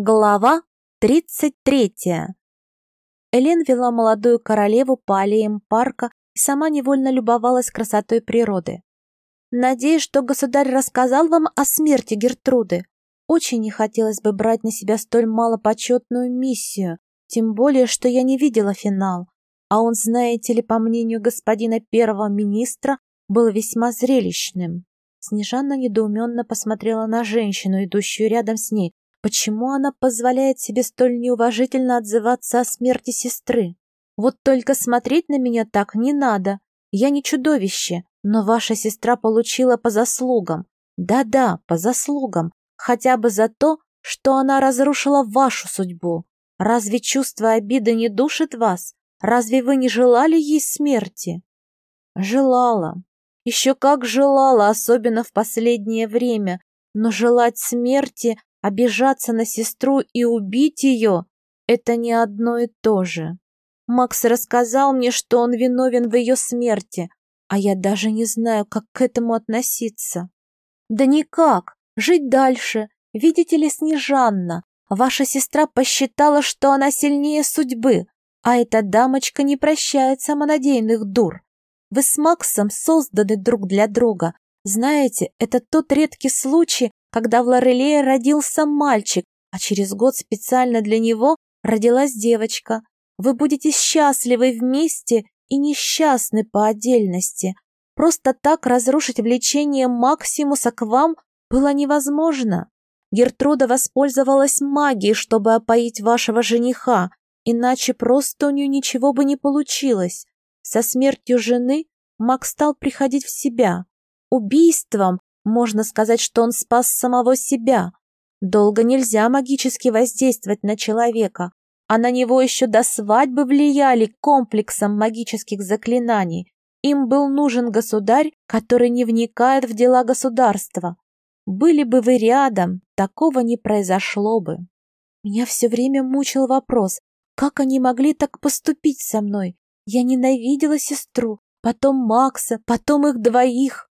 Глава 33. Элен вела молодую королеву по аллеям парка и сама невольно любовалась красотой природы. «Надеюсь, что государь рассказал вам о смерти Гертруды. Очень не хотелось бы брать на себя столь малопочетную миссию, тем более, что я не видела финал. А он, знаете ли, по мнению господина первого министра, был весьма зрелищным». Снежанна недоуменно посмотрела на женщину, идущую рядом с ней, Почему она позволяет себе столь неуважительно отзываться о смерти сестры? Вот только смотреть на меня так не надо. Я не чудовище, но ваша сестра получила по заслугам. Да-да, по заслугам. Хотя бы за то, что она разрушила вашу судьбу. Разве чувство обиды не душит вас? Разве вы не желали ей смерти? Желала. Еще как желала, особенно в последнее время. Но желать смерти Обижаться на сестру и убить ее – это не одно и то же. Макс рассказал мне, что он виновен в ее смерти, а я даже не знаю, как к этому относиться. Да никак, жить дальше. Видите ли, Снежанна, ваша сестра посчитала, что она сильнее судьбы, а эта дамочка не прощает самонадеянных дур. Вы с Максом созданы друг для друга. Знаете, это тот редкий случай, когда в Лорелее родился мальчик, а через год специально для него родилась девочка. Вы будете счастливы вместе и несчастны по отдельности. Просто так разрушить влечение Максимуса к вам было невозможно. Гертруда воспользовалась магией, чтобы опоить вашего жениха, иначе просто у нее ничего бы не получилось. Со смертью жены Макс стал приходить в себя. Убийством можно сказать, что он спас самого себя. Долго нельзя магически воздействовать на человека, а на него еще до свадьбы влияли комплексом магических заклинаний. Им был нужен государь, который не вникает в дела государства. Были бы вы рядом, такого не произошло бы. Меня все время мучил вопрос, как они могли так поступить со мной? Я ненавидела сестру, потом Макса, потом их двоих.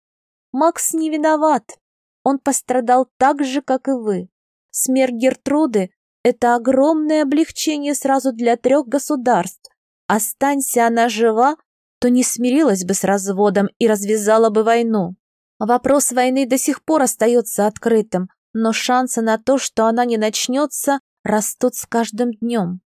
Макс не виноват. Он пострадал так же, как и вы. Смерть Гертруды – это огромное облегчение сразу для трех государств. Останься она жива, то не смирилась бы с разводом и развязала бы войну. Вопрос войны до сих пор остается открытым, но шансы на то, что она не начнется, растут с каждым днем.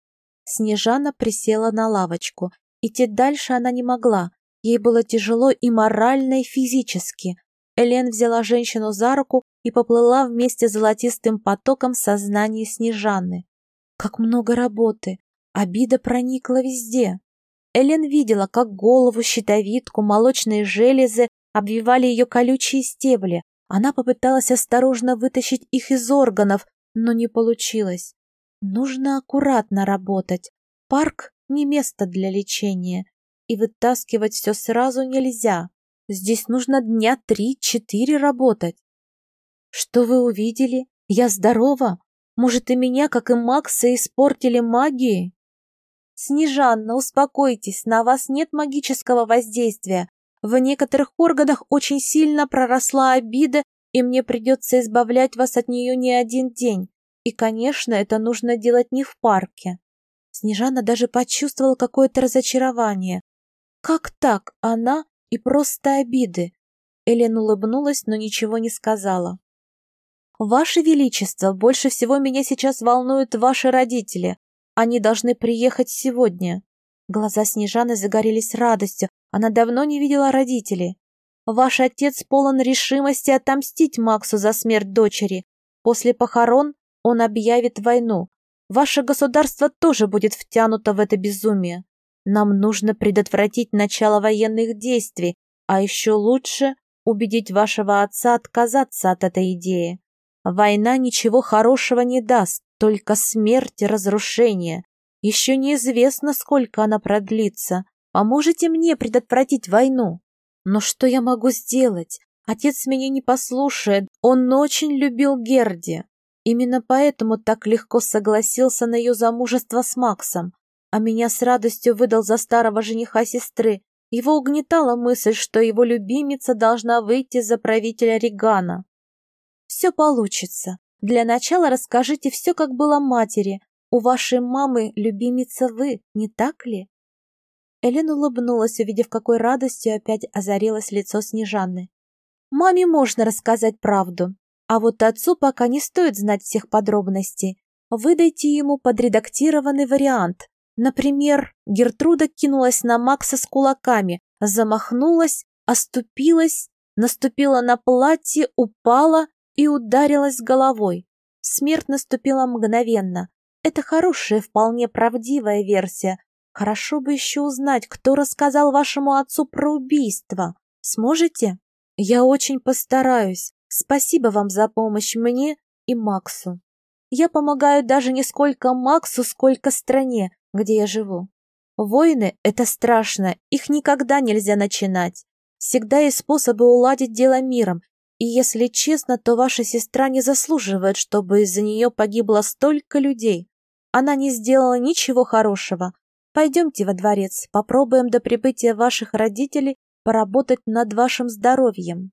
Снежана присела на лавочку. Идти дальше она не могла. Ей было тяжело и морально, и физически. Элен взяла женщину за руку и поплыла вместе с золотистым потоком сознания Снежаны. Как много работы! Обида проникла везде. Элен видела, как голову, щитовидку, молочные железы обвивали ее колючие стебли. Она попыталась осторожно вытащить их из органов, но не получилось. Нужно аккуратно работать. Парк — не место для лечения, и вытаскивать все сразу нельзя. Здесь нужно дня три-четыре работать. Что вы увидели? Я здорова? Может, и меня, как и Макса, испортили магией? Снежанна, успокойтесь, на вас нет магического воздействия. В некоторых органах очень сильно проросла обида, и мне придется избавлять вас от нее не один день. И, конечно, это нужно делать не в парке. Снежана даже почувствовала какое-то разочарование. Как так она и просто обиды. Элен улыбнулась, но ничего не сказала. «Ваше Величество, больше всего меня сейчас волнуют ваши родители. Они должны приехать сегодня». Глаза Снежаны загорелись радостью. Она давно не видела родителей. «Ваш отец полон решимости отомстить Максу за смерть дочери. После похорон он объявит войну. Ваше государство тоже будет втянуто в это безумие. Нам нужно предотвратить начало военных действий, а еще лучше убедить вашего отца отказаться от этой идеи. Война ничего хорошего не даст, только смерть и разрушение. Еще неизвестно, сколько она продлится. Поможете мне предотвратить войну? Но что я могу сделать? Отец меня не послушает, он очень любил Герди. Именно поэтому так легко согласился на ее замужество с Максом а меня с радостью выдал за старого жениха сестры. Его угнетала мысль, что его любимица должна выйти за правителя Регана. Все получится. Для начала расскажите все, как было матери. У вашей мамы любимица вы, не так ли?» Элен улыбнулась, увидев, какой радостью опять озарилось лицо Снежаны. «Маме можно рассказать правду, а вот отцу пока не стоит знать всех подробностей. Выдайте ему подредактированный вариант. Например, Гертруда кинулась на Макса с кулаками, замахнулась, оступилась, наступила на платье, упала и ударилась головой. Смерть наступила мгновенно. Это хорошая, вполне правдивая версия. Хорошо бы еще узнать, кто рассказал вашему отцу про убийство. Сможете? Я очень постараюсь. Спасибо вам за помощь мне и Максу. Я помогаю даже не сколько Максу, сколько стране, где я живу. Войны — это страшно, их никогда нельзя начинать. Всегда есть способы уладить дело миром, и если честно, то ваша сестра не заслуживает, чтобы из-за нее погибло столько людей. Она не сделала ничего хорошего. Пойдемте во дворец, попробуем до прибытия ваших родителей поработать над вашим здоровьем.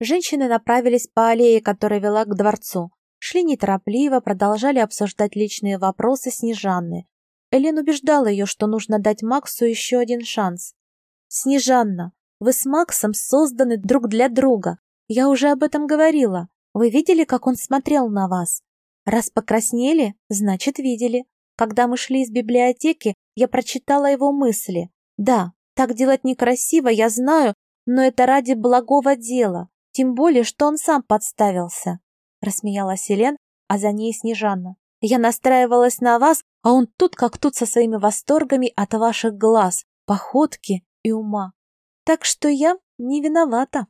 Женщины направились по аллее, которая вела к дворцу. Шли неторопливо, продолжали обсуждать личные вопросы Снежанны. Элен убеждала ее, что нужно дать Максу еще один шанс. «Снежанна, вы с Максом созданы друг для друга. Я уже об этом говорила. Вы видели, как он смотрел на вас? Раз покраснели, значит, видели. Когда мы шли из библиотеки, я прочитала его мысли. Да, так делать некрасиво, я знаю, но это ради благого дела. Тем более, что он сам подставился. Рассмеялась Елен, а за ней Снежанна. Я настраивалась на вас, а он тут как тут со своими восторгами от ваших глаз, походки и ума. Так что я не виновата.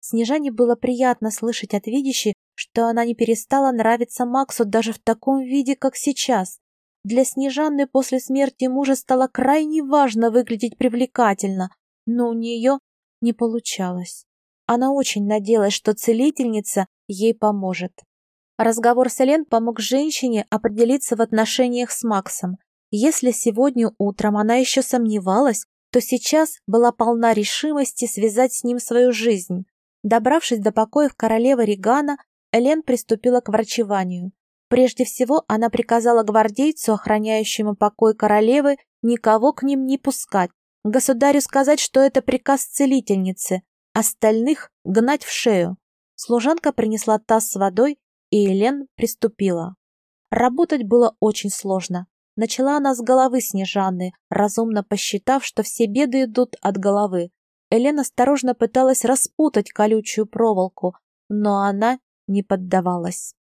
Снежане было приятно слышать от видящей, что она не перестала нравиться Максу даже в таком виде, как сейчас. Для Снежаны после смерти мужа стало крайне важно выглядеть привлекательно, но у нее не получалось. Она очень надеялась, что целительница ей поможет. Разговор с Элен помог женщине определиться в отношениях с Максом. Если сегодня утром она еще сомневалась, то сейчас была полна решимости связать с ним свою жизнь. Добравшись до покоев королевы Регана, Элен приступила к врачеванию. Прежде всего, она приказала гвардейцу, охраняющему покой королевы, никого к ним не пускать. Государю сказать, что это приказ целительницы, остальных гнать в шею. Служанка принесла таз с водой, и Элен приступила. Работать было очень сложно. Начала она с головы Снежаны, разумно посчитав, что все беды идут от головы. Элена осторожно пыталась распутать колючую проволоку, но она не поддавалась.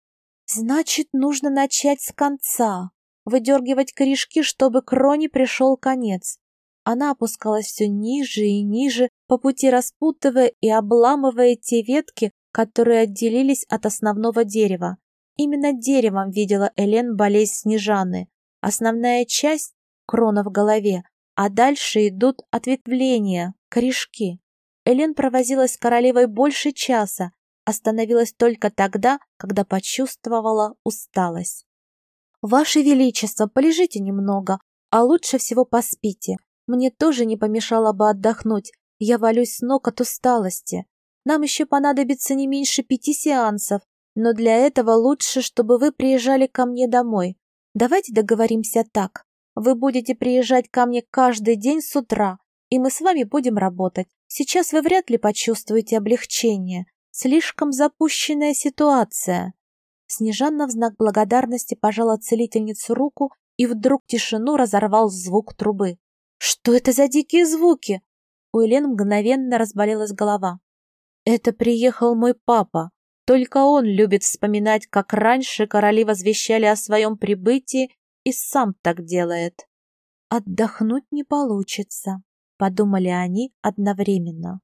«Значит, нужно начать с конца, выдергивать корешки, чтобы к Роне пришел конец». Она опускалась все ниже и ниже, по пути распутывая и обламывая те ветки, которые отделились от основного дерева. Именно деревом видела Элен болезнь Снежаны. Основная часть — крона в голове, а дальше идут ответвления, корешки. Элен провозилась с королевой больше часа, остановилась только тогда, когда почувствовала усталость. «Ваше Величество, полежите немного, а лучше всего поспите. Мне тоже не помешало бы отдохнуть, я валюсь с ног от усталости. Нам еще понадобится не меньше пяти сеансов, но для этого лучше, чтобы вы приезжали ко мне домой. Давайте договоримся так. Вы будете приезжать ко мне каждый день с утра, и мы с вами будем работать. Сейчас вы вряд ли почувствуете облегчение. Слишком запущенная ситуация. Снежанна в знак благодарности пожала целительницу руку, и вдруг тишину разорвал звук трубы. «Что это за дикие звуки?» У Элен мгновенно разболелась голова. «Это приехал мой папа. Только он любит вспоминать, как раньше короли возвещали о своем прибытии и сам так делает. Отдохнуть не получится, подумали они одновременно.